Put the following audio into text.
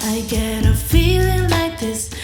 I get a feeling like this.